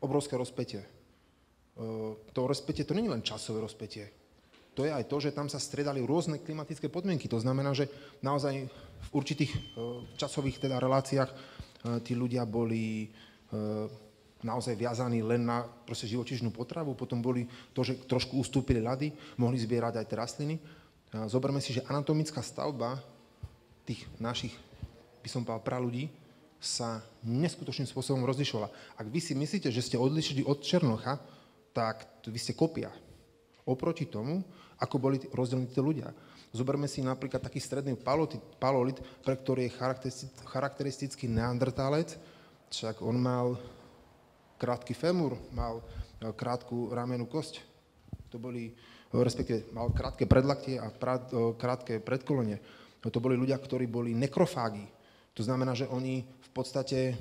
obrovské rozpetie. Ehm, to rozpetie, to není len časové rozpetie. To je aj to, že tam sa stredali rôzne klimatické podmienky. To znamená, že naozaj v určitých ehm, časových teda reláciách ehm, tí ľudia boli naozaj viazaní len na proste živočišnú potravu, potom boli to, že trošku ustúpili ľady, mohli zbierať aj tie rastliny. Zoberme si, že anatomická stavba tých našich, by som povedal, praľudí, sa neskutočným spôsobom rozlišovala. Ak vy si myslíte, že ste odlišili od Černocha, tak vy ste kopia. Oproti tomu, ako boli rozdelení tí ľudia. Zoberme si napríklad taký stredný palolit, pre ktorý je charakteristický neandertálec, však on mal krátky femur, mal e, krátku ramenú kosť. To boli, e, respektíve mal krátke predlaktie a e, krátke predkolenie. To boli ľudia, ktorí boli nekrofági. To znamená, že oni v podstate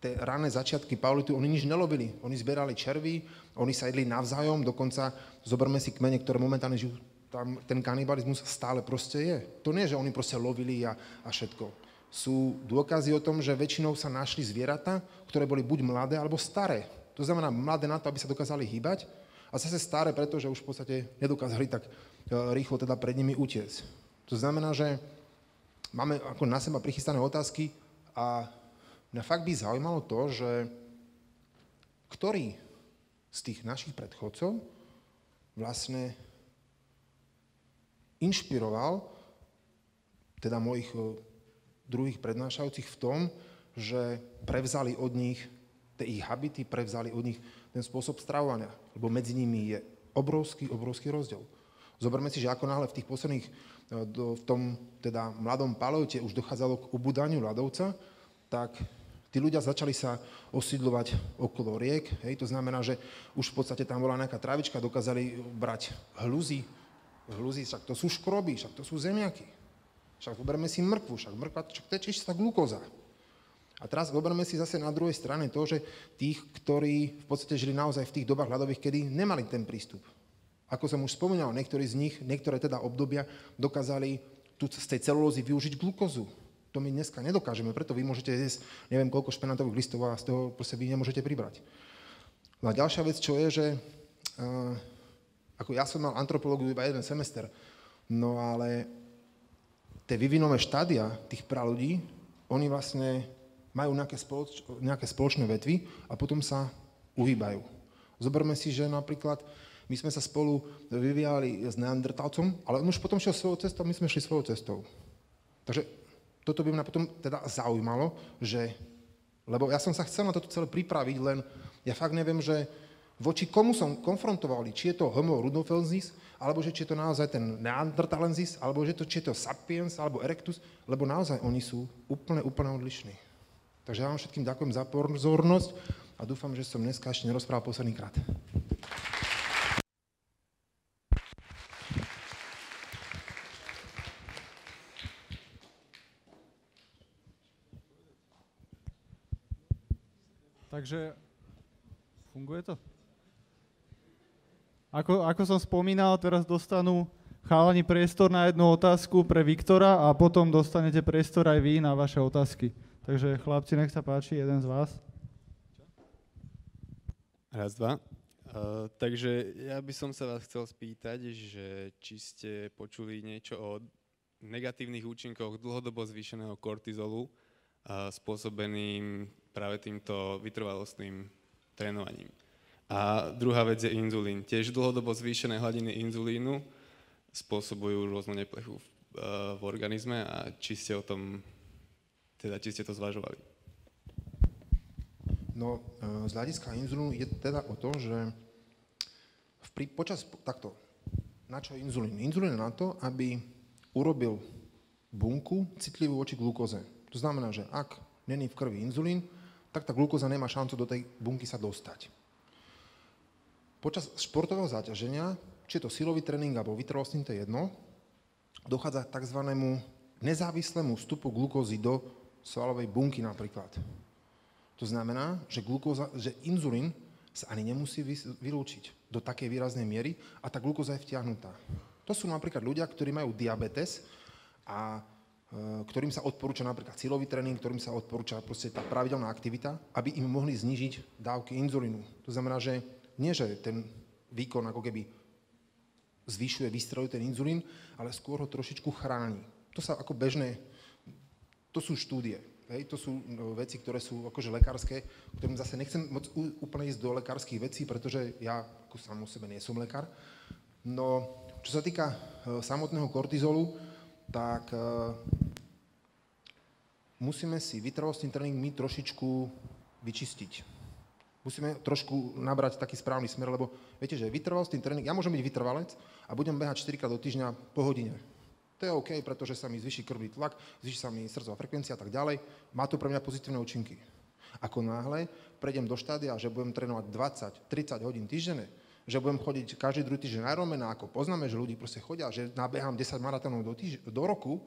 tie rané začiatky Paulitu, oni nič nelobili. Oni zberali červy, oni sa jedli navzájom, dokonca zoberme si kmene, ktoré momentálne žijú, tam ten kanibalizmus stále proste je. To nie, že oni proste lovili a, a všetko. Sú dôkazy o tom, že väčšinou sa našli zvieratá, ktoré boli buď mladé alebo staré. To znamená mladé na to, aby sa dokázali hýbať a zase staré, pretože už v podstate nedokázali tak e, rýchlo teda pred nimi utiecť. To znamená, že máme ako na seba prichystané otázky a mňa fakt by zaujímalo to, že ktorý z tých našich predchodcov vlastne inšpiroval teda mojich druhých prednášajúcich v tom, že prevzali od nich tie ich habity, prevzali od nich ten spôsob stravovania, lebo medzi nimi je obrovský, obrovský rozdiel. Zoberme si, že ako náhle v tých posledných, v tom teda mladom paleote už dochádzalo k ubudaniu ľadovca, tak tí ľudia začali sa osídľovať okolo riek, hej, to znamená, že už v podstate tam bola nejaká travička, dokázali brať hluzy, hluzy, však to sú škroby, však to sú zemiaky. Však zoberme si mrkvu, však mrkva, však to je čistá glukóza. A teraz zoberme si zase na druhej strane to, že tých, ktorí v podstate žili naozaj v tých dobách ľadových, kedy nemali ten prístup. Ako som už spomínal, niektorí z nich, niektoré teda obdobia dokázali tu z tej celulózy využiť glukózu. To my dneska nedokážeme, preto vy môžete jesť neviem koľko špenatových listov a z toho proste vy nemôžete pribrať. No a ďalšia vec, čo je, že uh, ako ja som mal antropológiu iba jeden semester, no ale tie vyvinové štádia tých praľudí, oni vlastne majú nejaké, spoloč, nejaké spoločné vetvy a potom sa uhýbajú. Zoberme si, že napríklad my sme sa spolu vyvíjali s neandertalcom, ale on už potom šiel svojou cestou, my sme šli svojou cestou. Takže toto by mňa potom teda zaujímalo, že, lebo ja som sa chcel na toto celé pripraviť, len ja fakt neviem, že voči komu som konfrontovali, či je to Homo rudolfensis, alebo že či je to naozaj ten neandertalensis, alebo že to, či je to sapiens, alebo erectus, lebo naozaj oni sú úplne, úplne odlišní. Takže ja vám všetkým ďakujem za pozornosť a dúfam, že som dneska ešte nerozprával posledný krát. Takže funguje to? Ako, ako som spomínal, teraz dostanú chalani priestor na jednu otázku pre Viktora a potom dostanete priestor aj vy na vaše otázky. Takže chlapci, nech sa páči, jeden z vás. Raz, dva. Uh, takže ja by som sa vás chcel spýtať, že či ste počuli niečo o negatívnych účinkoch dlhodobo zvýšeného kortizolu uh, spôsobeným práve týmto vytrvalostným trénovaním. A druhá vec je inzulín. Tiež dlhodobo zvýšené hladiny inzulínu spôsobujú rôznu neplechu v, uh, v organizme a či ste o tom teda či ste to zvažovali? No, e, z hľadiska inzulínu je teda o to, že v prí, počas, takto, na čo inzulín? Inzulín na to, aby urobil bunku citlivú voči glukóze. To znamená, že ak není v krvi inzulín, tak tá glukóza nemá šancu do tej bunky sa dostať. Počas športového záťaženia, či je to silový tréning alebo vytrvalostný, to je jedno, dochádza k tzv. nezávislému vstupu glukózy do svalovej bunky napríklad. To znamená, že, glukóza, že inzulín sa ani nemusí vylúčiť do takej výraznej miery a tá glukóza je vtiahnutá. To sú napríklad ľudia, ktorí majú diabetes a ktorým sa odporúča napríklad silový tréning, ktorým sa odporúča proste tá pravidelná aktivita, aby im mohli znižiť dávky inzulínu. To znamená, že nie, že ten výkon ako keby zvyšuje, vystreluje ten inzulín, ale skôr ho trošičku chráni. To sa ako bežné to sú štúdie. Hej, to sú no, veci, ktoré sú akože lekárske, ktorým zase nechcem moc úplne ísť do lekárskych vecí, pretože ja ako sám o sebe nie som lekár. No, čo sa týka uh, samotného kortizolu, tak uh, musíme si vytrvalostný tréning my trošičku vyčistiť. Musíme trošku nabrať taký správny smer, lebo viete, že vytrvalostný tréning, ja môžem byť vytrvalec a budem behať 4 krát do týždňa po hodine to je OK, pretože sa mi zvyší krvný tlak, zvyší sa mi srdcová frekvencia a tak ďalej. Má to pre mňa pozitívne účinky. Ako náhle prejdem do štádia, že budem trénovať 20-30 hodín týždenne, že budem chodiť každý druhý týždeň na Ironmana, ako poznáme, že ľudí proste chodia, že nabehám 10 maratónov do, týž- do roku,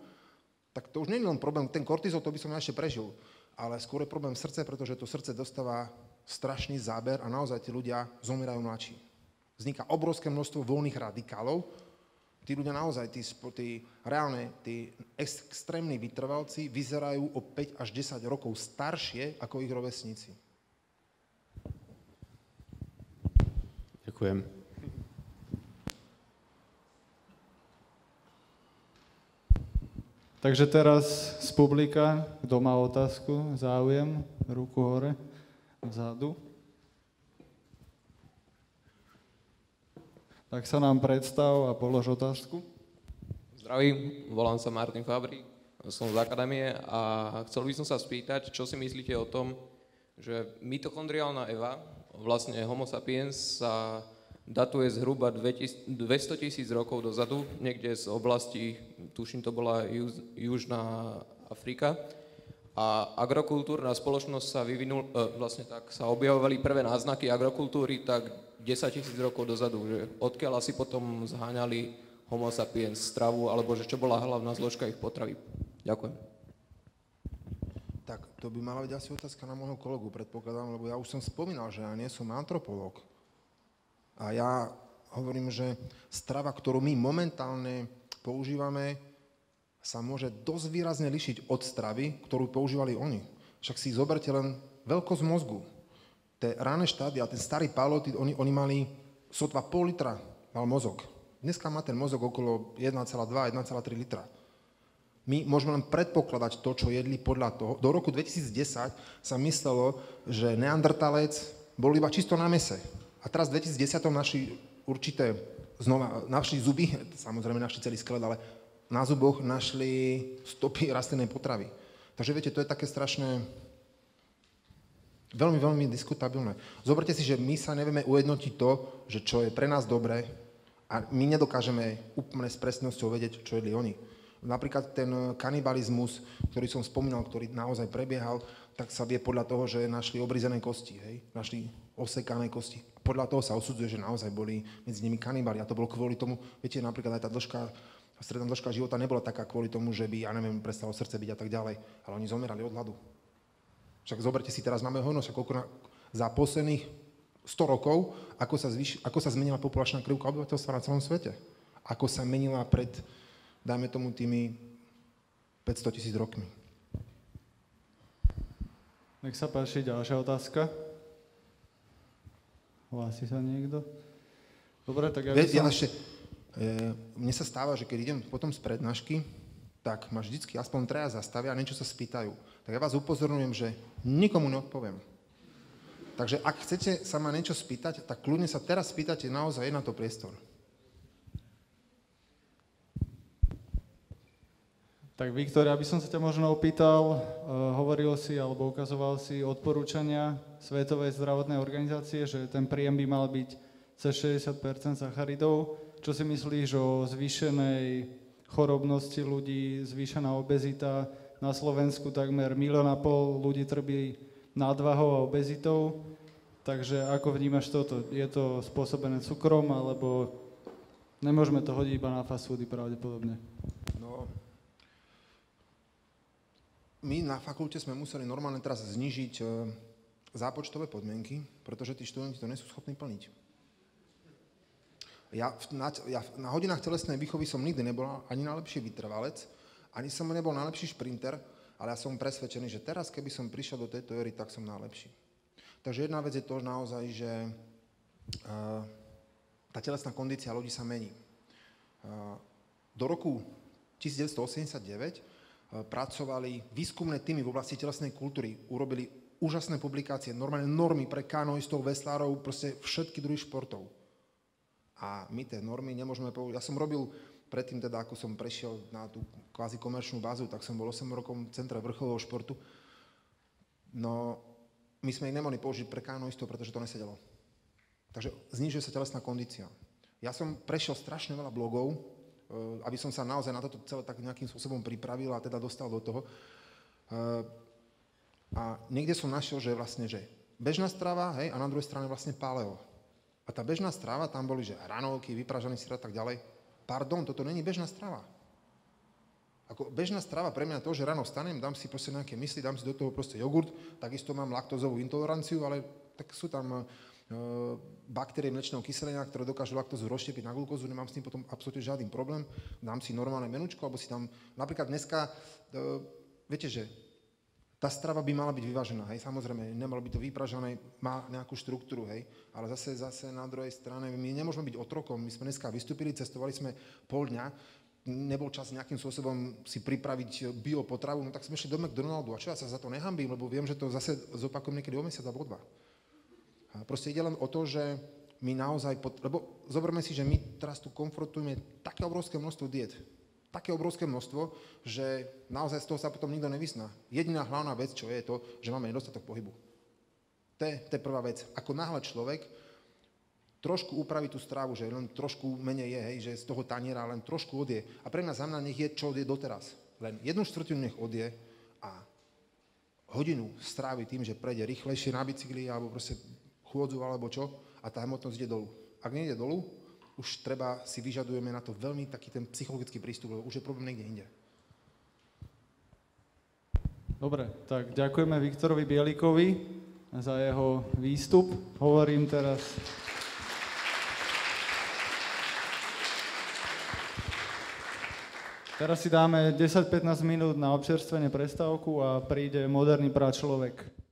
tak to už nie je len problém, ten kortizol, to by som ja ešte prežil, ale skôr je problém srdce, pretože to srdce dostáva strašný záber a naozaj tí ľudia zomierajú mladší. Vzniká obrovské množstvo voľných radikálov, tí ľudia naozaj, tí, tí reálne, tí extrémni vytrvalci vyzerajú o 5 až 10 rokov staršie ako ich rovesníci. Ďakujem. Takže teraz z publika, kto má otázku, záujem, ruku hore, vzadu. Tak sa nám predstav a polož otázku. Zdravím, volám sa Martin Fabri, som z akadémie a chcel by som sa spýtať, čo si myslíte o tom, že mitochondriálna Eva, vlastne Homo sapiens, sa datuje zhruba 200 tisíc rokov dozadu, niekde z oblasti, tuším to bola Južná Afrika. A agrokultúrna spoločnosť sa vyvinul, e, vlastne tak sa objavovali prvé náznaky agrokultúry tak 10 tisíc rokov dozadu, že odkiaľ asi potom zháňali homo sapiens stravu, alebo že čo bola hlavná zložka ich potravy. Ďakujem. Tak to by mala byť asi otázka na môjho kolegu, predpokladám, lebo ja už som spomínal, že ja nie som antropolog. A ja hovorím, že strava, ktorú my momentálne používame, sa môže dosť výrazne lišiť od stravy, ktorú používali oni. Však si zoberte len veľkosť mozgu. Tie ráne štádia, ten starý Pálo, oni, oni mali sotva pol litra mal mozog. Dneska má ten mozog okolo 1,2-1,3 litra. My môžeme len predpokladať to, čo jedli podľa toho. Do roku 2010 sa myslelo, že neandertalec bol iba čisto na mese. A teraz v 2010 našli určité, znova, našli zuby, samozrejme našli celý skelet, ale na zuboch našli stopy rastlinnej potravy. Takže viete, to je také strašné, veľmi, veľmi diskutabilné. Zoberte si, že my sa nevieme ujednotiť to, že čo je pre nás dobré a my nedokážeme úplne s presnosťou vedieť, čo jedli oni. Napríklad ten kanibalizmus, ktorý som spomínal, ktorý naozaj prebiehal, tak sa vie podľa toho, že našli obrizené kosti, hej? našli osekané kosti podľa toho sa osudzuje, že naozaj boli medzi nimi kanibali. A to bolo kvôli tomu, viete, napríklad aj tá dĺžka, stredná dĺžka života nebola taká kvôli tomu, že by, ja neviem, prestalo srdce byť a tak ďalej, ale oni zomerali od hladu. Však zoberte si, teraz máme hojnosť, koľko na, za posledných 100 rokov, ako sa, zvyš, ako sa zmenila populačná krivka obyvateľstva na celom svete. Ako sa menila pred, dajme tomu, tými 500 tisíc rokmi. Nech sa páči, ďalšia otázka. Hlási sa niekto? Dobre, tak ja, som... ja ešte, e, mne sa stáva, že keď idem potom z prednášky, tak ma vždycky aspoň traja zastavia a niečo sa spýtajú. Tak ja vás upozorňujem, že nikomu neodpoviem. Takže ak chcete sa ma niečo spýtať, tak kľudne sa teraz spýtate, naozaj je na to priestor. Tak Viktor, aby som sa ťa možno opýtal, uh, hovoril si alebo ukazoval si odporúčania Svetovej zdravotnej organizácie, že ten príjem by mal byť cez 60% sacharidov. Čo si myslíš o zvýšenej chorobnosti ľudí, zvýšená obezita? Na Slovensku takmer milión a pol ľudí trpí nadvahou a obezitou. Takže ako vnímaš toto? Je to spôsobené cukrom, alebo nemôžeme to hodiť iba na fast foody pravdepodobne? My na fakulte sme museli normálne teraz znižiť e, zápočtové podmienky, pretože tí študenti to nie sú schopní plniť. Ja na, ja na hodinách telesnej výchovy som nikdy nebol ani najlepší vytrvalec, ani som nebol najlepší šprinter, ale ja som presvedčený, že teraz, keby som prišiel do tejto éry, tak som najlepší. Takže jedna vec je to naozaj, že uh, tá telesná kondícia ľudí sa mení. Uh, do roku 1989 pracovali výskumné týmy v oblasti telesnej kultúry, urobili úžasné publikácie, normálne normy pre kanoistov, veslárov, proste všetky druhy športov. A my tie normy nemôžeme použiť. Ja som robil predtým teda, ako som prešiel na tú kvázi komerčnú bázu, tak som bol 8 rokov v centre vrcholového športu. No, my sme ich nemohli použiť pre kanoistov, pretože to nesedelo. Takže znižuje sa telesná kondícia. Ja som prešiel strašne veľa blogov, aby som sa naozaj na toto celé tak nejakým spôsobom pripravil a teda dostal do toho. Eh, a niekde som našiel, že vlastne, že bežná strava, hej, a na druhej strane vlastne paleo. A tá bežná strava, tam boli, že hranolky, vypražaný syr a tak ďalej. Pardon, toto není bežná strava. Ako bežná strava pre mňa to, že ráno stanem, dám si proste nejaké mysli, dám si do toho proste jogurt, takisto mám laktózovú intoleranciu, ale tak sú tam baktérie mlečného kyselenia, ktoré dokážu laktózu rozštiepiť na glukózu, nemám s tým potom absolútne žiadny problém, dám si normálne menučko, alebo si tam, napríklad dneska, viete, že tá strava by mala byť vyvážená, hej, samozrejme, nemalo by to vypražané, má nejakú štruktúru, hej, ale zase, zase na druhej strane, my nemôžeme byť otrokom, my sme dneska vystúpili, cestovali sme pol dňa, nebol čas nejakým spôsobom si pripraviť biopotravu, no tak sme šli do McDonaldu. A čo ja sa za to nehambím, lebo viem, že to zase zopakujem niekedy o mesiac alebo dva. Proste ide len o to, že my naozaj, pot... lebo zoberme si, že my teraz tu konfrontujeme také obrovské množstvo diet, také obrovské množstvo, že naozaj z toho sa potom nikto nevysná. Jediná hlavná vec, čo je, to, že máme nedostatok pohybu. To je, to je prvá vec. Ako náhle človek trošku upraví tú strávu, že len trošku menej je, hej, že z toho taniera len trošku odje. A pre za mňa nech je, čo odje doteraz. Len jednu štvrtinu nech odje a hodinu strávi tým, že prejde rýchlejšie na bicykli alebo proste chôdzu alebo čo a tá hmotnosť ide dolu. Ak nejde dolu, už treba, si vyžadujeme na to veľmi taký ten psychologický prístup, lebo už je problém niekde inde. Dobre, tak ďakujeme Viktorovi Bielikovi za jeho výstup. Hovorím teraz Teraz si dáme 10-15 minút na občerstvenie prestávku a príde moderný prá človek.